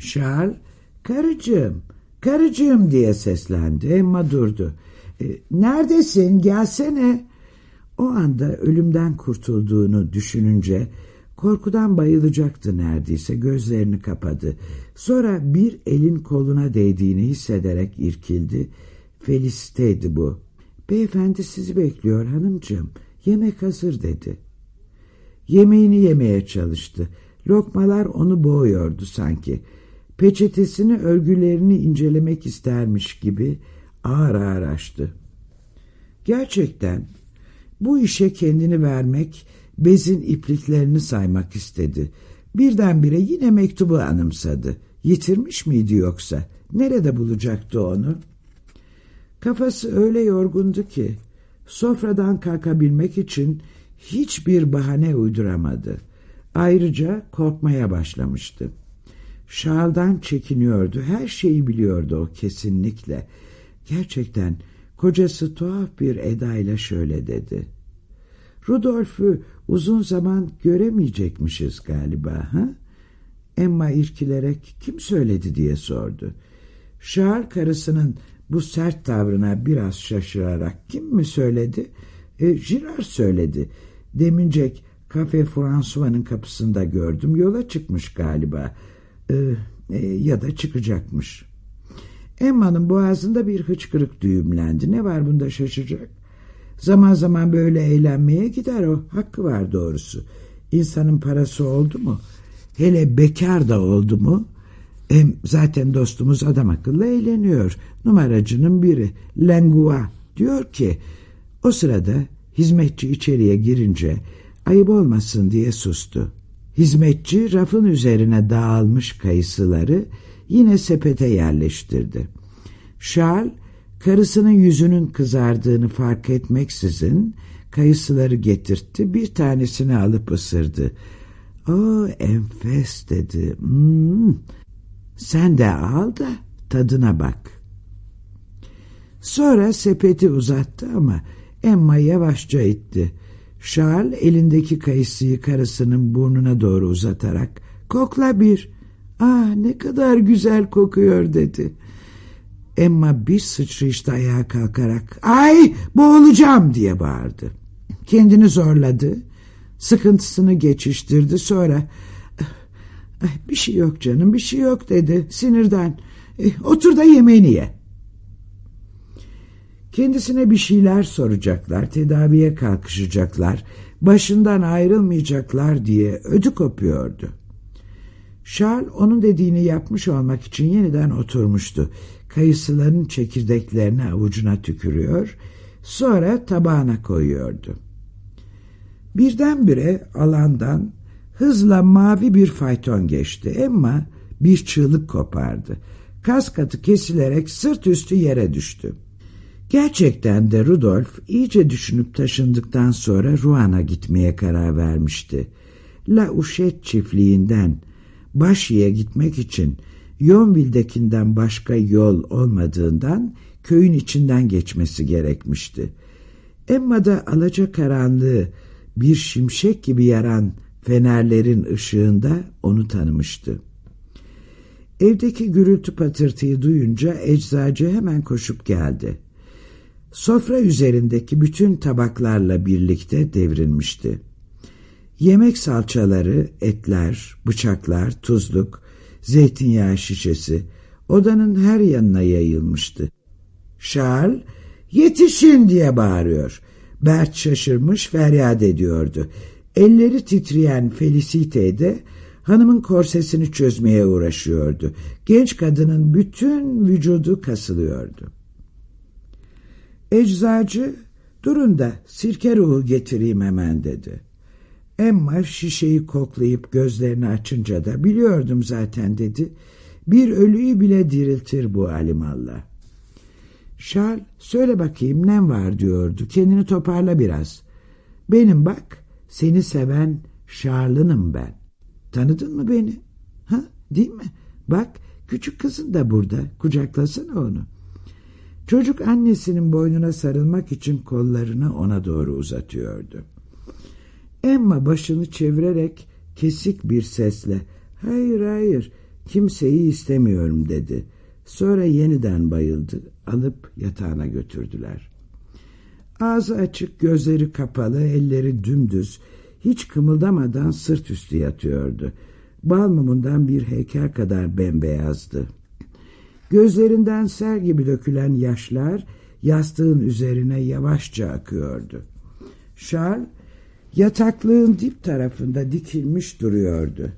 Charles, karıcığım, karıcığım diye seslendi. Emma durdu. E, neredesin, gelsene. O anda ölümden kurtulduğunu düşününce korkudan bayılacaktı neredeyse gözlerini kapadı. Sonra bir elin koluna değdiğini hissederek irkildi. Felicite'ydi bu. Beyefendi sizi bekliyor hanımcığım. Yemek hazır dedi. Yemeğini yemeye çalıştı. Lokmalar onu boğuyordu sanki. Peçetesini örgülerini incelemek istermiş gibi ağır ağır açtı. Gerçekten bu işe kendini vermek, bezin ipliklerini saymak istedi. Birdenbire yine mektubu anımsadı. Yitirmiş miydi yoksa? Nerede bulacaktı onu? Kafası öyle yorgundu ki sofradan kalkabilmek için hiçbir bahane uyduramadı. Ayrıca korkmaya başlamıştı. Şaldan çekiniyordu. Her şeyi biliyordu o kesinlikle. Gerçekten kocası tuhaf bir edayla şöyle dedi. Rudolf'u uzun zaman göremeyecekmişiz galiba. Ha? Emma irkilerek kim söyledi diye sordu. Şar karısının bu sert tavrına biraz şaşırarak kim mi söyledi? E, Girard söyledi. Demincek Kafe François'ın kapısında gördüm. Yola çıkmış galiba. E, e, ya da çıkacakmış. Emma'nın boğazında bir hıçkırık düğümlendi. Ne var bunda şaşacak? Zaman zaman böyle eğlenmeye gider o. Hakkı var doğrusu. İnsanın parası oldu mu? Hele bekar da oldu mu? Hem zaten dostumuz adam akıllı eğleniyor. Numaracının biri Lengua diyor ki o sırada hizmetçi içeriye girince ayıp olmasın diye sustu. Hizmetçi rafın üzerine dağılmış kayısıları yine sepete yerleştirdi. Charles karısının yüzünün kızardığını fark etmeksizin kayısıları getirtti bir tanesini alıp ısırdı. O enfes dedi. Hmm, sen de al da tadına bak. Sonra sepeti uzattı ama Emma yavaşça itti. Charles elindeki kayısıyı karısının burnuna doğru uzatarak kokla bir. Ah ne kadar güzel kokuyor dedi. Emma bir sıçrayışta ayağa kalkarak ay boğulacağım diye bağırdı. Kendini zorladı. Sıkıntısını geçiştirdi sonra bir şey yok canım bir şey yok dedi sinirden. E, otur da yemeğini ye. Kendisine bir şeyler soracaklar, tedaviye kalkışacaklar, başından ayrılmayacaklar diye ödü kopuyordu. Charles onun dediğini yapmış olmak için yeniden oturmuştu. Kayısıların çekirdeklerini avucuna tükürüyor, sonra tabağına koyuyordu. Birdenbire alandan hızla mavi bir fayton geçti ama bir çığlık kopardı. Kas katı kesilerek sırt üstü yere düştü. Gerçekten de Rudolf iyice düşünüp taşındıktan sonra Ruan'a gitmeye karar vermişti. La Uşet çiftliğinden Başi'ye gitmek için Yonville'dekinden başka yol olmadığından köyün içinden geçmesi gerekmişti. Emma da alacakaranlığı bir şimşek gibi yaran fenerlerin ışığında onu tanımıştı. Evdeki gürültü patırtıyı duyunca eczacı hemen koşup geldi. Sofra üzerindeki bütün tabaklarla birlikte devrilmişti. Yemek salçaları, etler, bıçaklar, tuzluk, zeytinyağı şişesi odanın her yanına yayılmıştı. Charles yetişin diye bağırıyor. Bert şaşırmış feryat ediyordu. Elleri titreyen Felicite de hanımın korsesini çözmeye uğraşıyordu. Genç kadının bütün vücudu kasılıyordu. Eczacı durun da sirke ruhu getireyim hemen dedi. Emma şişeyi koklayıp gözlerini açınca da biliyordum zaten dedi. Bir ölüyü bile diriltir bu alimallah. Charles söyle bakayım nem var diyordu. Kendini toparla biraz. Benim bak seni seven Charles'ınım ben. Tanıdın mı beni? Ha değil mi? Bak küçük kızın da burada. Kucaklasana onu. Çocuk annesinin boynuna sarılmak için kollarını ona doğru uzatıyordu. Emma başını çevirerek kesik bir sesle ''Hayır hayır Kimseyi istemiyorum dedi. Sonra yeniden bayıldı. Alıp yatağına götürdüler. Ağzı açık, gözleri kapalı, elleri dümdüz, hiç kımıldamadan sırt üstü yatıyordu. Bal mumundan bir heykel kadar bembeyazdı. Gözlerinden sel gibi dökülen yaşlar yastığın üzerine yavaşça akıyordu. Charles yataklığın dip tarafında dikilmiş duruyordu.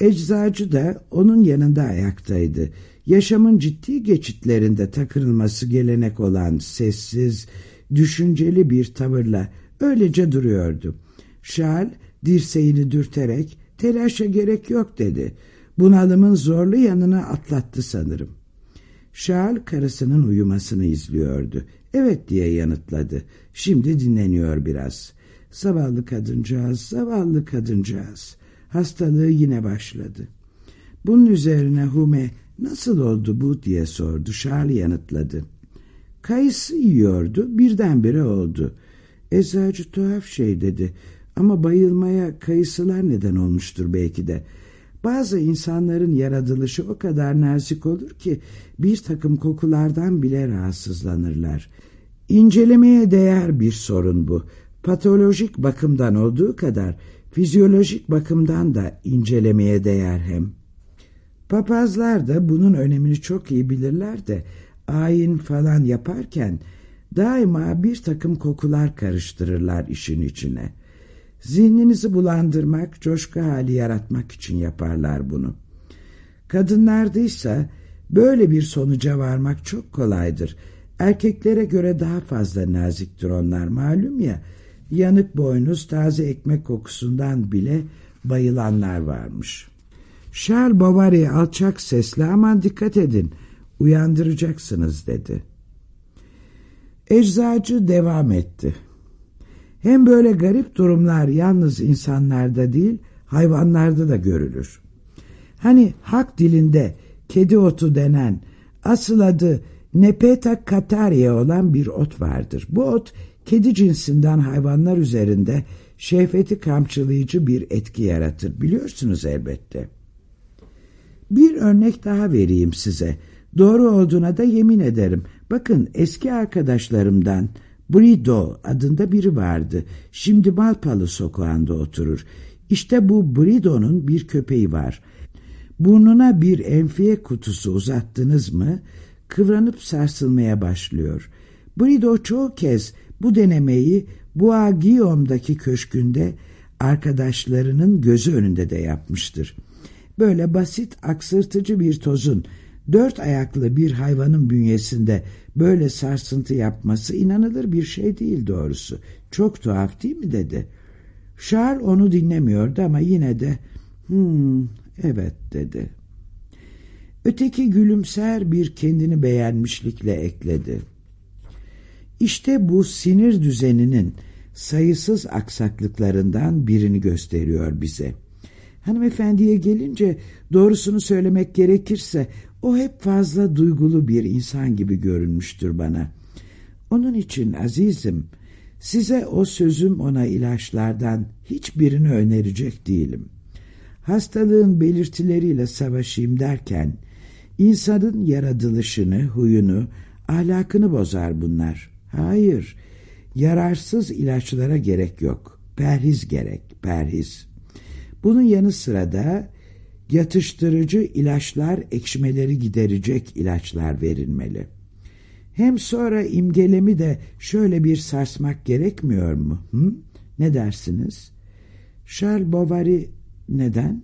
Eczacı da onun yanında ayaktaydı. Yaşamın ciddi geçitlerinde takılması gelenek olan sessiz, düşünceli bir tavırla öylece duruyordu. Charles dirseğini dürterek telaşa gerek yok dedi. Bunalımın zorlu yanına atlattı sanırım. Charles karısının uyumasını izliyordu. Evet diye yanıtladı. Şimdi dinleniyor biraz. Zavallı kadıncağız, zavallı kadıncağız. Hastalığı yine başladı. Bunun üzerine Hume nasıl oldu bu diye sordu. Charles yanıtladı. Kayısı yiyordu birdenbire oldu. Eczacı tuhaf şey dedi. Ama bayılmaya kayısılar neden olmuştur belki de. Bazı insanların yaratılışı o kadar nazik olur ki bir takım kokulardan bile rahatsızlanırlar. İncelemeye değer bir sorun bu. Patolojik bakımdan olduğu kadar fizyolojik bakımdan da incelemeye değer hem. Papazlar da bunun önemini çok iyi bilirler de ayin falan yaparken daima bir takım kokular karıştırırlar işin içine. Zihninizi bulandırmak, coşku hali yaratmak için yaparlar bunu. Kadınlardaysa böyle bir sonuca varmak çok kolaydır. Erkeklere göre daha fazla naziktir onlar malum ya. Yanık boynuz taze ekmek kokusundan bile bayılanlar varmış. Charles Bovary alçak sesle aman dikkat edin uyandıracaksınız dedi. Eczacı devam etti. Hem böyle garip durumlar yalnız insanlarda değil hayvanlarda da görülür. Hani hak dilinde kedi otu denen asıl adı Nepeta kataria olan bir ot vardır. Bu ot kedi cinsinden hayvanlar üzerinde şehveti kamçılayıcı bir etki yaratır. Biliyorsunuz elbette. Bir örnek daha vereyim size. Doğru olduğuna da yemin ederim. Bakın eski arkadaşlarımdan Brido adında biri vardı. Şimdi Malpalı sokağında oturur. İşte bu Brido'nun bir köpeği var. Burnuna bir enfiye kutusu uzattınız mı kıvranıp sarsılmaya başlıyor. Brido çoğu kez bu denemeyi Bois Guillaume'daki köşkünde arkadaşlarının gözü önünde de yapmıştır. Böyle basit aksırtıcı bir tozun dört ayaklı bir hayvanın bünyesinde böyle sarsıntı yapması inanılır bir şey değil doğrusu. Çok tuhaf değil mi dedi. Charles onu dinlemiyordu ama yine de hmm, evet dedi. Öteki gülümser bir kendini beğenmişlikle ekledi. İşte bu sinir düzeninin sayısız aksaklıklarından birini gösteriyor bize. Hanımefendiye gelince doğrusunu söylemek gerekirse o hep fazla duygulu bir insan gibi görünmüştür bana. Onun için azizim, size o sözüm ona ilaçlardan hiçbirini önerecek değilim. Hastalığın belirtileriyle savaşayım derken, insanın yaratılışını, huyunu, ahlakını bozar bunlar. Hayır, yararsız ilaçlara gerek yok. Perhiz gerek, perhiz. Bunun yanı sıra da yatıştırıcı ilaçlar, ekşimeleri giderecek ilaçlar verilmeli. Hem sonra imgelemi de şöyle bir sarsmak gerekmiyor mu? Hı? Ne dersiniz? Charles Bovary neden?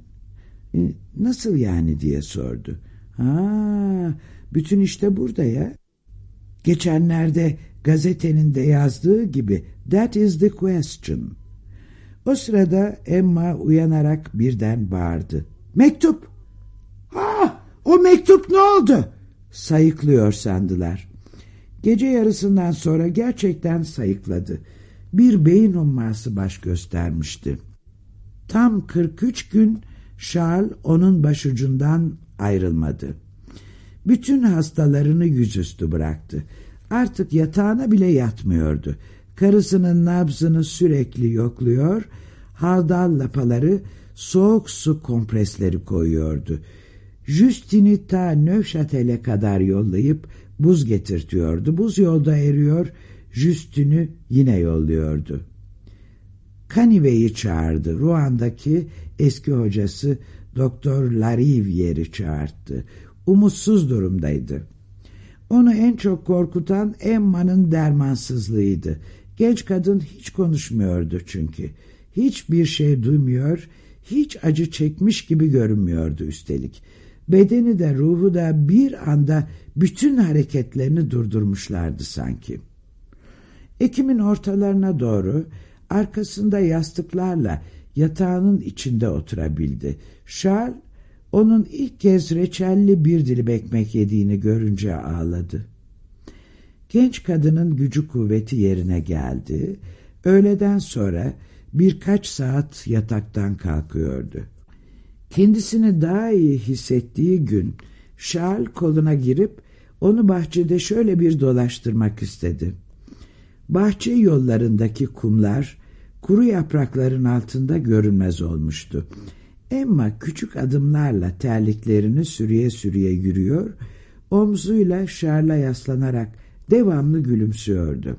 E, nasıl yani diye sordu. Ha, bütün işte burada ya. Geçenlerde gazetenin de yazdığı gibi that is the question. O sırada Emma uyanarak birden bağırdı. Mektup! Ha, o mektup ne oldu? Sayıklıyor sandılar. Gece yarısından sonra gerçekten sayıkladı. Bir beyin humması baş göstermişti. Tam 43 gün Charles onun başucundan ayrılmadı. Bütün hastalarını yüzüstü bıraktı. Artık yatağına bile yatmıyordu. Karısının nabzını sürekli yokluyor, hardal lapaları soğuk su kompresleri koyuyordu. Justin'i ta Nevşatel'e kadar yollayıp buz getirtiyordu. Buz yolda eriyor, Justin'i yine yolluyordu. Kanive'yi çağırdı. Ruan'daki eski hocası Doktor Larivier'i çağırdı. Umutsuz durumdaydı. Onu en çok korkutan Emma'nın dermansızlığıydı. Genç kadın hiç konuşmuyordu çünkü. Hiçbir şey duymuyor, hiç acı çekmiş gibi görünmüyordu üstelik. Bedeni de ruhu da bir anda bütün hareketlerini durdurmuşlardı sanki. Ekim'in ortalarına doğru arkasında yastıklarla yatağının içinde oturabildi. Charles onun ilk kez reçelli bir dilim ekmek yediğini görünce ağladı. Genç kadının gücü kuvveti yerine geldi. Öğleden sonra birkaç saat yataktan kalkıyordu. Kendisini daha iyi hissettiği gün Charles koluna girip onu bahçede şöyle bir dolaştırmak istedi. Bahçe yollarındaki kumlar kuru yaprakların altında görünmez olmuştu. Emma küçük adımlarla terliklerini sürüye sürüye yürüyor, omzuyla şarla yaslanarak devamlı gülümsüyordu.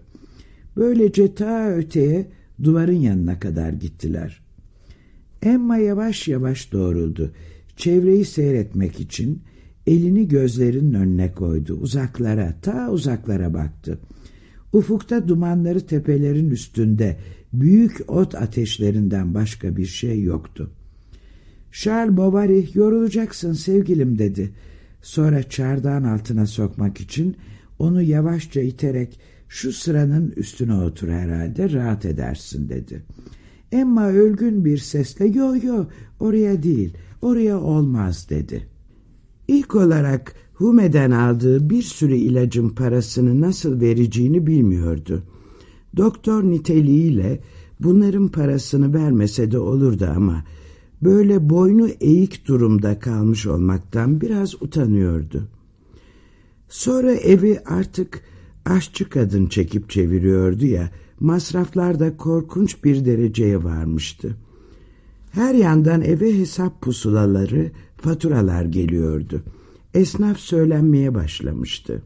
Böylece ta öteye duvarın yanına kadar gittiler. Emma yavaş yavaş doğruldu. Çevreyi seyretmek için elini gözlerinin önüne koydu. Uzaklara, ta uzaklara baktı. Ufukta dumanları tepelerin üstünde büyük ot ateşlerinden başka bir şey yoktu. Charles Bovary yorulacaksın sevgilim dedi. Sonra çardağın altına sokmak için onu yavaşça iterek şu sıranın üstüne otur herhalde rahat edersin dedi. Emma ölgün bir sesle yo yo oraya değil oraya olmaz dedi. İlk olarak Hume'den aldığı bir sürü ilacın parasını nasıl vereceğini bilmiyordu. Doktor niteliğiyle bunların parasını vermese de olurdu ama böyle boynu eğik durumda kalmış olmaktan biraz utanıyordu. Sonra evi artık aşçı kadın çekip çeviriyordu ya, masraflar da korkunç bir dereceye varmıştı. Her yandan eve hesap pusulaları, faturalar geliyordu. Esnaf söylenmeye başlamıştı.